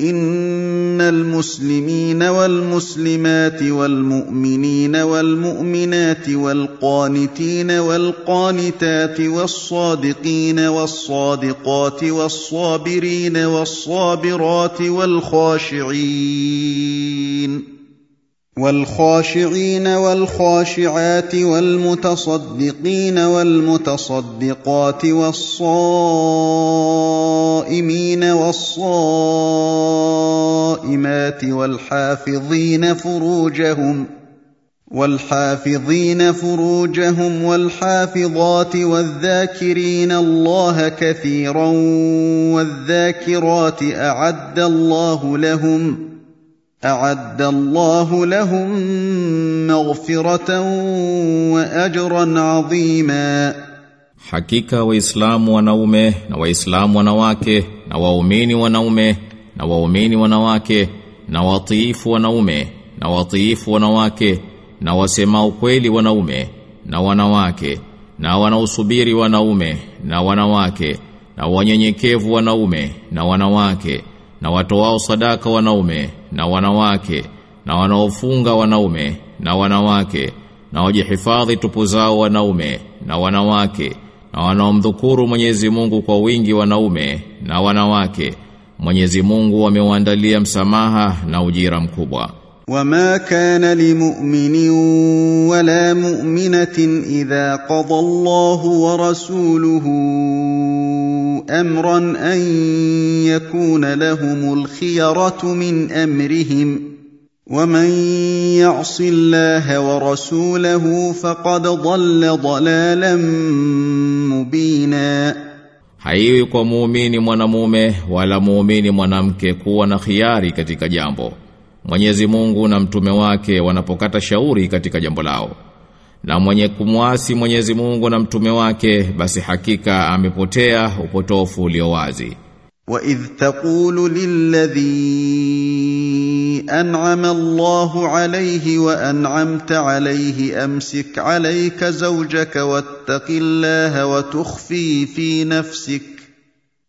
ان المسلمين والمسلمات والمؤمنين والمؤمنات والقانتين والقانتات والصادقين والصادقات والصابرين والصابرات والخاشعين والخاشعين والخاشعات والمتصدقين والمتصدقات والصائمين والصائمات والحافظين فروجهم والحافظين فروجهم والحافظات والذاكرين الله كثيرا والذاكرات أعد الله لهم اعد الله لهم مغفره واجرا عظيما Hakika waislamu wanaume na waislamu wanawake na waumini wanaume na waumini wanawake na watiifu wanaume na watiifu wanawake na wasema ukweli wanaume na wanawake na wanaosubiri wanaume na wanawake na wanyenyekevu wanaume na wanawake na watoao sadaka wanaume na wanawake na wanaofunga wanaume na wanawake na wajihifadhi tupu zao wanaume na wanawake na wanaomdhukuru Mwenyezi Mungu kwa wingi wanaume na wanawake Mwenyezi Mungu amewaandalia msamaha na ujira mkubwa وما كان لمؤمن ولا مؤمنه اذا قضى الله ورسوله امرا ان يكون لهم الخيره من امرهم ومن يعص الله ورسوله فقد ضل ضلالا مبينا Haiwi kwa muumini mwanamume wala muumini mwanamke kuwa na khiari katika jambo Mwenyezi Mungu na mtume wake wanapokata shauri katika jambo lao. na mwenye kumwasi Mwenyezi Mungu na mtume wake basi hakika amepotea upotofu ulio wazi. Wa idh taqulu lilladhi an'ama Allahu alayhi wa an'amta alayhi amsik alayka zawjaka wattaqillaha wa tukhfi fi nafsika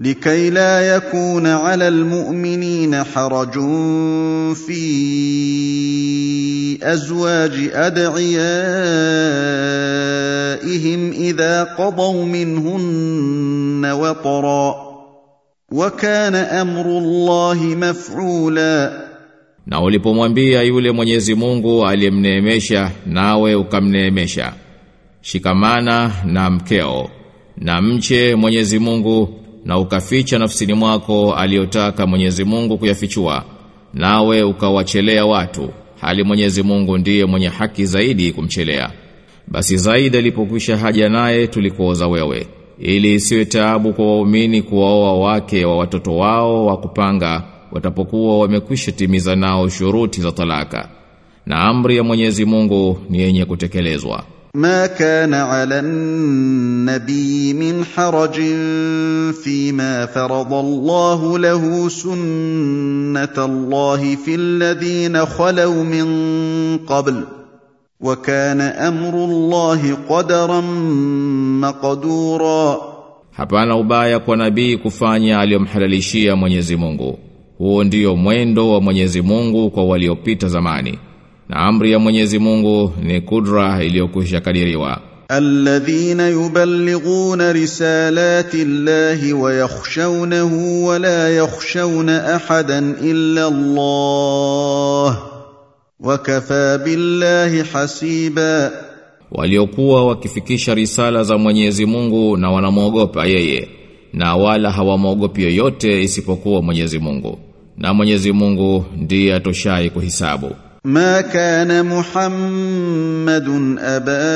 لكي لا يكون على المؤمنين حرج في ازواج ادعيائهم اذا قضوا منهن وطرا وكان امر الله مفعولا Na ulipomwambia yule Mwenyezi Mungu aliyemneemesha nawe ukamneemesha shikamana na mkeo na mche Mwenyezi Mungu na ukaficha nafsini mwako aliyotaka Mwenyezi Mungu kuyafichua nawe ukawachelea watu hali Mwenyezi Mungu ndiye mwenye haki zaidi kumchelea. Basi zaidi alipokwisha haja naye tulikuoza wewe ili isiwe taabu kwa waumini kuwaoa wake wa watoto wao wa kupanga watapokuwa wamekwisha timiza nao shuruti za talaka. Na amri ya Mwenyezi Mungu ni yenye kutekelezwa ما كان على النبي من حرج فيما فرض الله له سنه الله في الذين خلوا من قبل وكان امر الله قدرا مقدورا Hapana ubaya kwa nabii kufanya aliyomhalalishia Mwenyezi Mungu. Huo ndio mwendo wa Mwenyezi Mungu kwa waliopita zamani. na amri ya Mwenyezi Mungu ni kudra iliyokwisha kadiriwa. Alladhina yuballighuna risalati Allahi wa yakhshawnahu wa la yakhshawna ahadan illa Allah. Wa kafa billahi hasiba. Waliokuwa wakifikisha risala za Mwenyezi Mungu na wanamwogopa yeye na wala hawamwogopi yoyote isipokuwa Mwenyezi Mungu. Na Mwenyezi Mungu ndiye atoshai kuhisabu. ما كان محمد ابا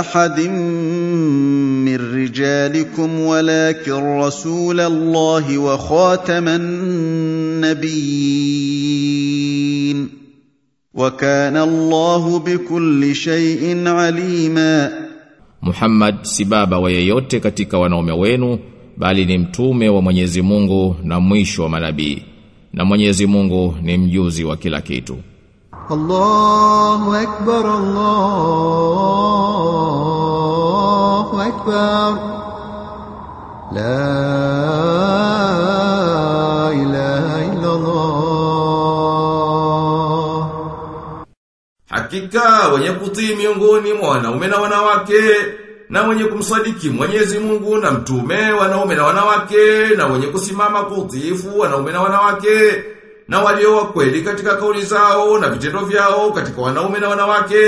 احد من رجالكم ولكن رسول الله وخاتم النبيين وكان الله بكل شيء عليما Muhammad si baba wa yeyote katika wanaume wenu bali ni mtume wa Mwenyezi Mungu na mwisho wa manabii na Mwenyezi Mungu ni mjuzi wa kila kitu. Allahu akbar Allahu akbar La ilaha illa Allah Hakika wenye kutii miongoni mwa wanaume na wanawake na wenye kumsadiki Mwenyezi Mungu na mtume wanaume na wanawake na wenye kusimama kwa wanaume na wanawake na walio wa kweli katika kauli zao na vitendo vyao katika wanaume na wanawake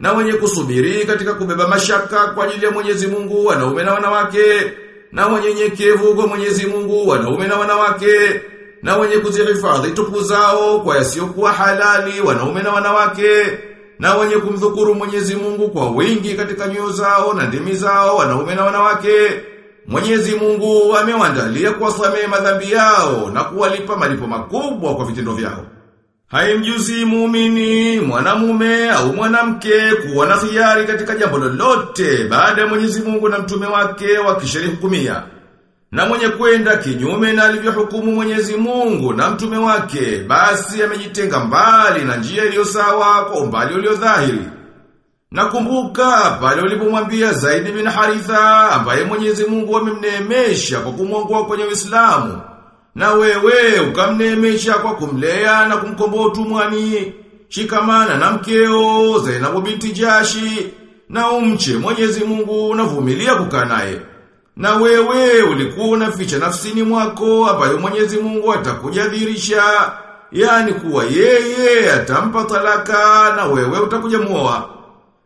na wenye kusubiri katika kubeba mashaka kwa ajili ya Mwenyezi Mungu wanaume na wanawake na wenye nyekevu kwa Mwenyezi Mungu wanaume na wanawake na wenye kuzihifadhi tupu zao kwa yasiyokuwa halali wanaume na wanawake na wenye kumdhukuru Mwenyezi Mungu kwa wingi katika nyoyo zao na ndimi zao wanaume na wanawake Mwenyezi Mungu amewaandalia kuwasamehe madhambi yao na kuwalipa malipo makubwa kwa vitendo vyao Haimjuzi muumini, mwanamume au mwanamke kuwa na hiari katika jambo lolote baada ya Mwenyezi Mungu na mtume wake wakishalihukumia. Na mwenye kwenda kinyume na alivyohukumu Mwenyezi Mungu na mtume wake, basi amejitenga mbali na njia iliyo sawa kwa umbali ulio dhahiri. Nakumbuka pale ulipomwambia Zaidi bin Haritha ambaye Mwenyezi Mungu amemneemesha kwa kumwongoa kwenye Uislamu. Na wewe ukamnemesha kwa kumlea na kumkomboa utumwani. Shikamana na mkeo Zainabu binti Jashi na umche Mwenyezi Mungu na vumilia kukaa naye. Na wewe ulikuwa unaficha nafsini mwako ambayo Mwenyezi Mungu atakujadhirisha, yani kuwa yeye atampa talaka na wewe utakuja muoa.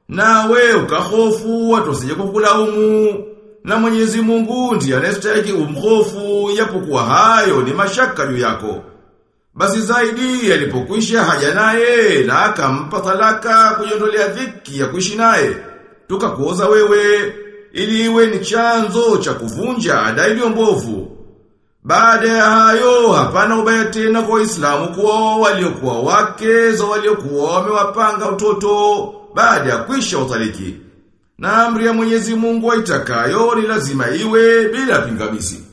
Na wewe ukahofu watu wasije kukulaumu. Na Mwenyezi Mungu ndiye anastahili umhofu yapokuwa hayo ni mashaka juu yako. Basi zaidi alipokwisha haja naye na akampa talaka kujiondolea dhiki ya kuishi naye. Tukakuoza wewe ili iwe ni chanzo cha kuvunja ada iliyo mbovu. Baada ya hayo hapana ubaya tena kwa Waislamu kwa waliokuwa wake za waliokuwa wamewapanga utoto baada ya kwisha utaliki. Na amri ya Mwenyezi Mungu aitakayo ni lazima iwe bila pingamizi.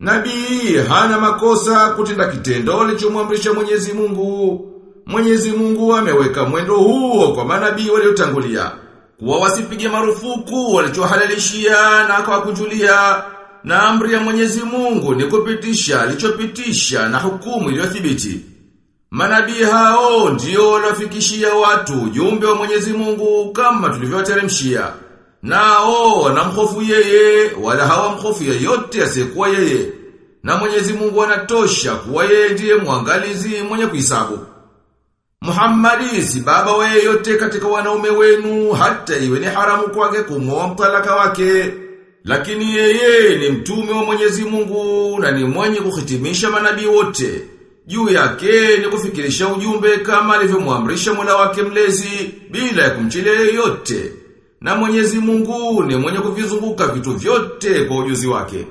Nabii hana makosa kutenda kitendo alichomwamrisha Mwenyezi Mungu. Mwenyezi Mungu ameweka mwendo huo kwa manabii waliotangulia. Kuwa wasipige marufuku walichohalalishia na akawakujulia. Na amri ya Mwenyezi Mungu ni kupitisha alichopitisha na hukumu iliyothibiti. Manabii hao ndio wanafikishia watu ujumbe wa Mwenyezi Mungu kama tulivyoteremshia. Nao wanamhofu yeye wala hawamhofu yeyote asiyekuwa yeye. Na Mwenyezi Mungu anatosha kuwa yeye ndiye mwangalizi mwenye kuhesabu. Muhammadi si baba wa yeyote katika wanaume wenu hata iwe ni haramu kwake kumwoa mtalaka wake. Lakini yeye ni mtume wa Mwenyezi Mungu na ni mwenye kuhitimisha manabii wote. Juu yake ni kufikirisha ujumbe kama alivyomwamrisha Mola wake mlezi bila ya kumchilia yeyote. Na Mwenyezi Mungu ni mwenye kuvizunguka vitu vyote kwa ujuzi wake.